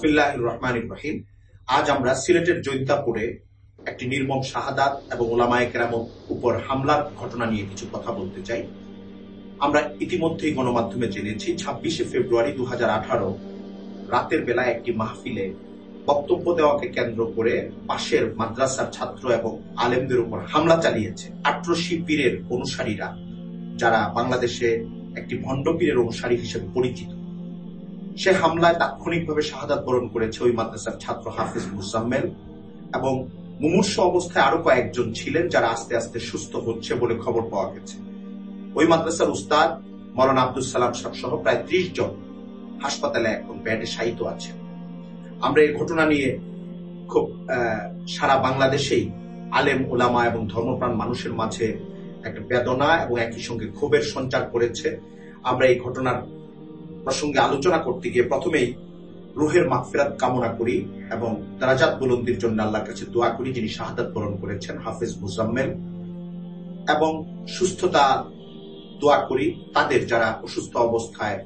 বিসমিল্লাহ রহমান ইব্রাহিম আজ আমরা সিলেটের জৈন্তাপুরে একটি নির্মম শাহাদাত এবং ওলামায় কেরাম উপর হামলার ঘটনা নিয়ে কিছু কথা বলতে চাই। আমরা ইতিমধ্যেই গণমাধ্যমে জেনেছি, ছাব্বিশে ফেব্রুয়ারি দু হাজার আঠারো রাতের বেলায় একটি মাহফিলে বক্তব্য দেওয়াকে কেন্দ্র করে পাশের মাদ্রাসার ছাত্র এবং আলেমদের উপর হামলা চালিয়েছে আট্রসি পীরের অনুসারীরা, যারা বাংলাদেশে একটি ভণ্ড পীরের অনুসারী হিসেবে পরিচিত। সে হামলায় তাৎক্ষণিকভাবে শাহাদাত বরণ করেছে ওই মাদ্রাসার ছাত্র হাফিজ মুসাম্মেল এবং মুমূর্ষ অবস্থায় আরও কয়েকজন ছিলেন যারা আস্তে আস্তে সুস্থ হচ্ছে বলে খবর পাওয়া গেছে। ওই মাদ্রাসার উস্তাদ মরন আব্দুল সালাম সাহ সহ প্রায় ত্রিশ জন হাসপাতালে এখন ব্যাডে শায়িত আছে আমরা এই ঘটনা নিয়ে খুব সারা বাংলাদেশেই আলেম, ওলামা এবং ধর্মপ্রাণ মানুষের মাঝে একটা বেদনা এবং একই সঙ্গে ক্ষোভের সঞ্চার করেছে। আমরা এই ঘটনার প্রসঙ্গে আলোচনা করতে গিয়ে প্রথমেই রুহের মাগফিরাত কামনা করি এবং দারাজাত বুলন্দির জন্য আল্লাহর কাছে দোয়া করি যিনি শাহাদাত বরণ করেছেন হাফিজ মুজাম্মেল। এবং সুস্থতা দোয়া করি তাদের যারা অসুস্থ অবস্থায়,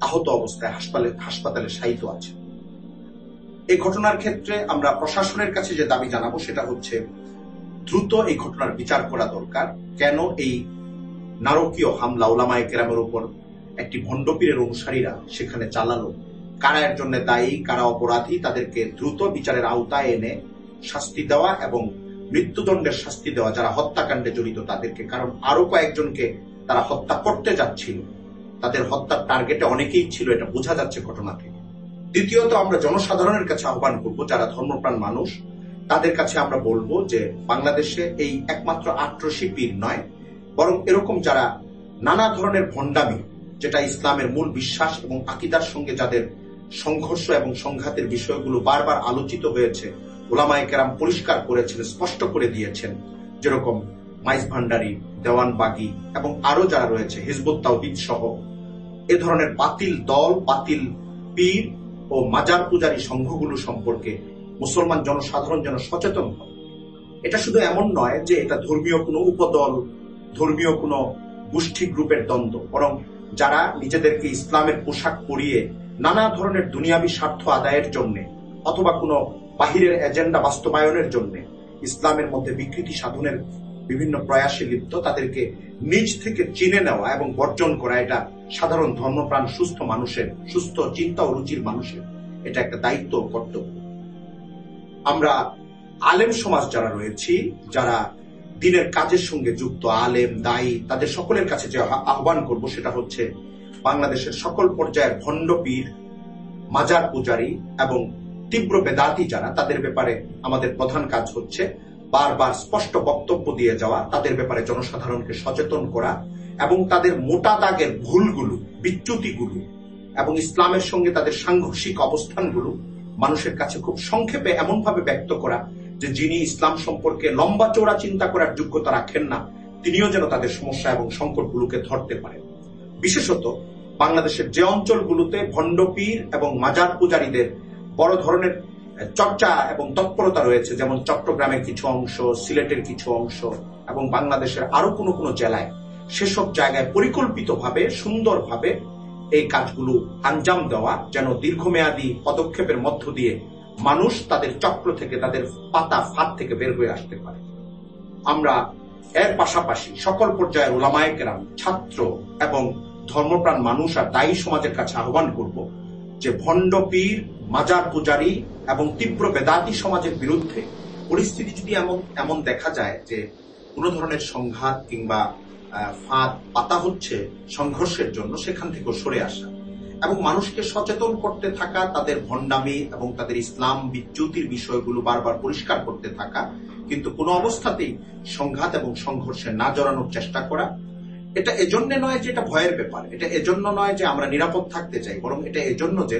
আহত অবস্থায় হাসপাতালে হাসপাতালে শায়িত আছে। এই ঘটনার ক্ষেত্রে আমরা প্রশাসনের কাছে যে দাবি জানাব সেটা হচ্ছে দ্রুত এই ঘটনার বিচার করা দরকার। কেন এই নারকীয় হামলা ওলামায় কেরামের উপর একটি ভণ্ডপীরের অনুসারীরা সেখানে চালালো। কারা এর জন্য দায়ী কারা অপরাধী, তাদেরকে দ্রুত বিচারের আওতায় এনে শাস্তি দেওয়া এবং মৃত্যুদণ্ডের শাস্তি দেওয়া, যারা হত্যাকাণ্ডে জড়িত, তাদেরকে, কারণ আরও কয়েকজনকে তারা হত্যা করতে যাচ্ছিল। তাদের হত্যার টার্গেটে অনেকেই ছিল, এটা বোঝা যাচ্ছে ঘটনা থেকে। দ্বিতীয়ত, আমরা জনসাধারণের কাছে আহ্বান করব, যারা ধর্মপ্রাণ মানুষ, তাদের কাছে আমরা বলব যে বাংলাদেশে এই একমাত্র আট্রসী পীর নয়, বরং এরকম যারা নানা ধরনের ভণ্ডামি যেটা ইসলামের মূল বিশ্বাস এবং আকিদার সঙ্গে যাদের সংঘর্ষ এবং সংঘাতের বিষয়গুলো বারবার আলোচিত হয়েছে, ওলামায় কেরাম পরিষ্কার করেছেন, স্পষ্ট করে দিয়েছেন, যেরকম মাইজ ভান্ডারি দেওয়ান বাগি এবং আরও যারা রয়েছে, হিজবুত তাওহিদ সহ। এ ধরনের বাতিল দল, বাতিল পীর ও মাজার পূজারী সংঘগুলো সম্পর্কে মুসলমান জনসাধারণ যেন সচেতন হয়। এটা শুধু এমন নয় যে এটা ধর্মীয় কোনো উপদল, ধর্মীয় কোনো গোষ্ঠী গ্রুপের দ্বন্দ্ব, বরং যারা নিজেদেরকে ইসলামের পোশাক পরিয়ে নানা ধরনের দুনিয়াবী স্বার্থ আদায়ের জন্য অথবা কোনো বাহিরের এজেন্ডা বাস্তবায়নের জন্য ইসলামের মধ্যে বিকৃতি সাধনের বিভিন্ন প্রয়াসে লিপ্ত, তাদেরকে নিজ থেকে চিনে নেওয়া এবং বর্জন করা এটা সাধারণ ধর্মপ্রাণ সুস্থ মানুষের, সুস্থ চিন্তা ও রুচির মানুষের এটা একটা দায়িত্ব কর্তব্য। আমরা আলেম সমাজ যারা রয়েছি, যারা দিনের কাজের সঙ্গে যুক্ত আলেম, দায়ী, তাদের সকলের কাছে যে আহ্বান করব সেটা হচ্ছে বাংলাদেশের সকল পর্যায়ের ভণ্ডপীর, মাজার পূজারী এবং তীব্র বেদাতি যারা, তাদের ব্যাপারে আমাদের প্রধান কাজ হচ্ছে বারবার স্পষ্ট বক্তব্য দিয়ে যাওয়া, তাদের ব্যাপারে জনসাধারণকে সচেতন করা এবং তাদের মোটা দাগের ভুলগুলো, বিচ্যুতিগুলো এবং ইসলামের সঙ্গে তাদের সাংঘর্ষিক অবস্থানগুলো মানুষের কাছে খুব সংক্ষেপে এমনভাবে ব্যক্ত করা যে যিনি ইসলাম সম্পর্কে লম্বা চৌড়া চিন্তা করার যোগ্যতা রাখেন না, তিনিও যেন তাদের সমস্যা এবং সংকটগুলোকে ধরতে পারেন। বিশেষত বাংলাদেশের যে অঞ্চলগুলোতে ভণ্ডপীর এবং মাজার পূজারীদের বড় ধরনের চর্চা এবং তৎপরতা রয়েছে, যেমন চট্টগ্রামের কিছু অংশ, সিলেটের কিছু অংশ এবং বাংলাদেশের আরও কোনো কোনো জেলায় সেসব জায়গায় পরিকল্পিতভাবে, সুন্দরভাবে এই কাজগুলো আঞ্জাম দেওয়া যেন দীর্ঘমেয়াদী পদক্ষেপের মধ্য দিয়ে মানুষ তাদের চক্র থেকে, তাদের পাতা ফাঁদ থেকে বের হয়ে আসতে পারে। আমরা এর পাশাপাশি সকল পর্যায়ের ওলামায় কেরাম, ছাত্র এবং ধর্মপ্রাণ মানুষ আর দায়ী সমাজের কাছে আহ্বান করব যে ভণ্ড পীর, মাজার পূজারী এবং তীব্র বেদাতি সমাজের বিরুদ্ধে পরিস্থিতি যদি এমন এমন দেখা যায় যে কোনো ধরনের সংঘাত কিংবা ফাঁদ, পাতা হচ্ছে সংঘর্ষের জন্য, সেখান থেকেও সরে আসা। এবং মানুষকে সচেতন করতে থাকা, তাদের ভণ্ডামি এবং তাদের ইসলাম বিচ্যুতির বিষয়গুলো বারবার পরিষ্কার করতে থাকা, কিন্তু কোনো অবস্থাতেই সংঘাত এবং সংঘর্ষে না জড়ানোর চেষ্টা করা, এটা এজন্য নয় যে এটা ভয়ের ব্যাপার, এটা এজন্য নয় যে আমরা নিরাপদ থাকতে চাই, বরং এটা এজন্য যে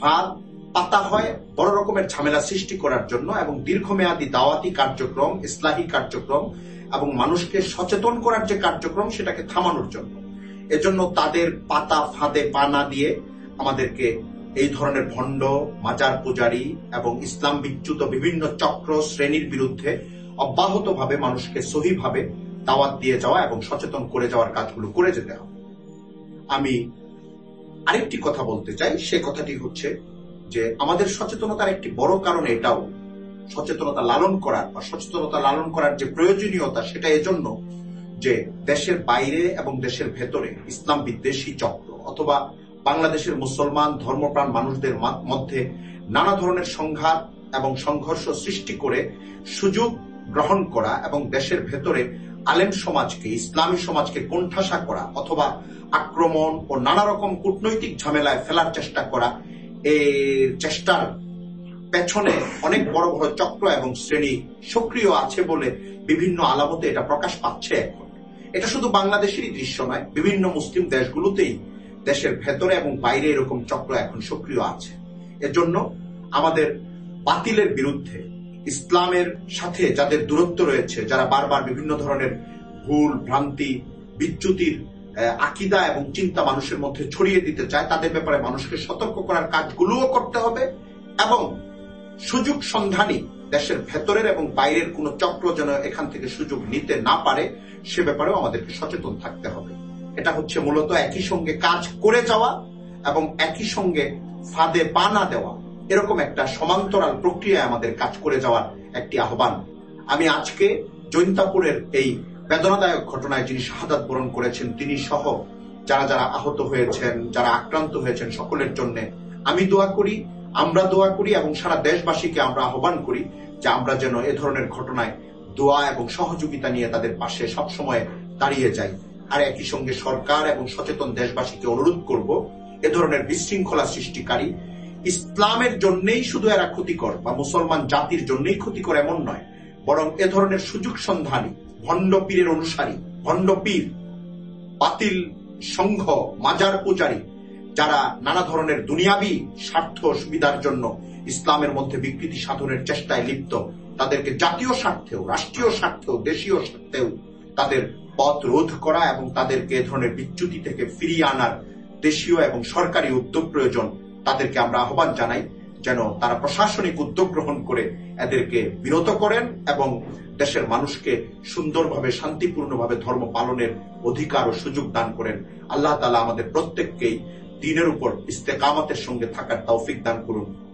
ফাঁদ পাতা হয় বড় রকমের ঝামেলা সৃষ্টি করার জন্য এবং দীর্ঘমেয়াদী দাওয়াতি কার্যক্রম, ইসলাহী কার্যক্রম এবং মানুষকে সচেতন করার যে কার্যক্রম, সেটাকে থামানোর জন্য। এজন্য তাদের পাতা ফাঁদে পা না দিয়ে আমাদেরকে এই ধরনের ভণ্ড, মাজার পূজারী এবং ইসলাম বিচ্যুত বিভিন্ন চক্র শ্রেণির বিরুদ্ধে অব্যাহতভাবে মানুষকে সহিভাবে দাওয়াত দিয়ে যাওয়া এবং সচেতন করে যাওয়ার কাজগুলো করে যেতে হবে। আমি আরেকটি কথা বলতে চাই, সে কথাটি হচ্ছে যে আমাদের সচেতনতার একটি বড় কারণ এটাও, সচেতনতা লালন করার বা সচেতনতা লালন করার যে প্রয়োজনীয়তা, সেটা এজন্য যে দেশের বাইরে এবং দেশের ভেতরে ইসলাম বিদ্বেষী চক্র অথবা বাংলাদেশের মুসলমান ধর্মপ্রাণ মানুষদের মধ্যে নানা ধরনের সংঘাত এবং সংঘর্ষ সৃষ্টি করে সুযোগ গ্রহণ করা এবং দেশের ভেতরে আলেম সমাজকে, ইসলামী সমাজকে কোণঠাসা করা অথবা আক্রমণ ও নানা রকম কূটনৈতিক ঝামেলায় ফেলার চেষ্টা করা এই চেষ্টার পেছনে অনেক বড় বড় চক্র এবং শ্রেণি সক্রিয় আছে বলে বিভিন্ন আলামতে এটা প্রকাশ পাচ্ছে এখন। এটা শুধু বাংলাদেশেরই দৃশ্য নয়, বিভিন্ন মুসলিম দেশগুলোতেই দেশের ভেতরে এবং বাইরে এরকম চক্র এখন সক্রিয় আছে। এজন্য আমাদের বাতিলের বিরুদ্ধে, ইসলামের সাথে যাদের দূরত্ব রয়েছে, যারা বারবার বিভিন্ন ধরনের ভুল, ভ্রান্তি, বিচ্যুতির আকিদা এবং চিন্তা মানুষের মধ্যে ছড়িয়ে দিতে চায়, তাদের ব্যাপারে মানুষকে সতর্ক করার কাজগুলোও করতে হবে এবং সুযোগ সন্ধানী দেশের ভেতরের এবং বাইরের কোন চক্র যেন এখান থেকে সুযোগ নিতে না পারে, সে ব্যাপারেও আমাদেরকে সচেতন থাকতে হবে। এটা হচ্ছে মূলত একই সঙ্গে কাজ করে যাওয়া এবং একই সঙ্গে ফাঁদে পা না দেওয়া। এরকম একটা সমান্তরাল প্রক্রিয়ায় আমাদের কাজ করে যাওয়ার একটি আহ্বান। আমি আজকে জৈন্তাপুরের এই বেদনাদায়ক ঘটনায় যিনি শাহাদাত বরণ করেছেন, তিনি সহ যারা যারা আহত হয়েছেন, যারা আক্রান্ত হয়েছেন, সকলের জন্য আমি দোয়া করি, আমরা দোয়া করি এবং সারা দেশবাসীকে আমরা আহ্বান করি যে আমরা যেন এ ধরনের ঘটনায় দোয়া এবং সহযোগিতা নিয়ে তাদের পাশে সবসময় দাঁড়িয়ে যাই। আর একই সঙ্গে সরকার এবং সচেতন দেশবাসীকে অনুরোধ করব, এ ধরনের বিশৃঙ্খলা সৃষ্টিকারী ইসলামের জন্যই শুধু এরা ক্ষতিকর বা মুসলমান জাতির জন্যই ক্ষতিকর এমন নয়, বরং এ ধরনের সুযোগ সন্ধানী, ভণ্ড পীরের অনুসারী, ভণ্ড পীর, বাতিল সংঘ, মাজার পূজারী, যারা নানা ধরনের দুনিয়াবি স্বার্থ সুবিধার জন্য ইসলামের মধ্যে বিকৃতি সাধনের চেষ্টায় লিপ্ত, তাদেরকে জাতীয় স্বার্থেও, রাষ্ট্রীয় স্বার্থেও, দেশীয় স্বার্থেও তাদের পথ রোধ করা এবং তাদেরকে এ ধরনের বিচ্যুতি থেকে ফিরিয়ে আনার দেশীয় এবং সরকারি উদ্যোগ প্রয়োজন, তাদেরকে আমরা আহ্বান জানাই যেন তারা প্রশাসনিক উদ্যোগ গ্রহণ করে এদেরকে বিরত করেন এবং দেশের মানুষকে সুন্দরভাবে, শান্তিপূর্ণভাবে ধর্ম পালনের অধিকার ও সুযোগ দান করেন। আল্লাহ তালা আমাদের প্রত্যেককেই দিনের উপর ইস্তেকামতের সঙ্গে থাকার তৌফিক দান করুন।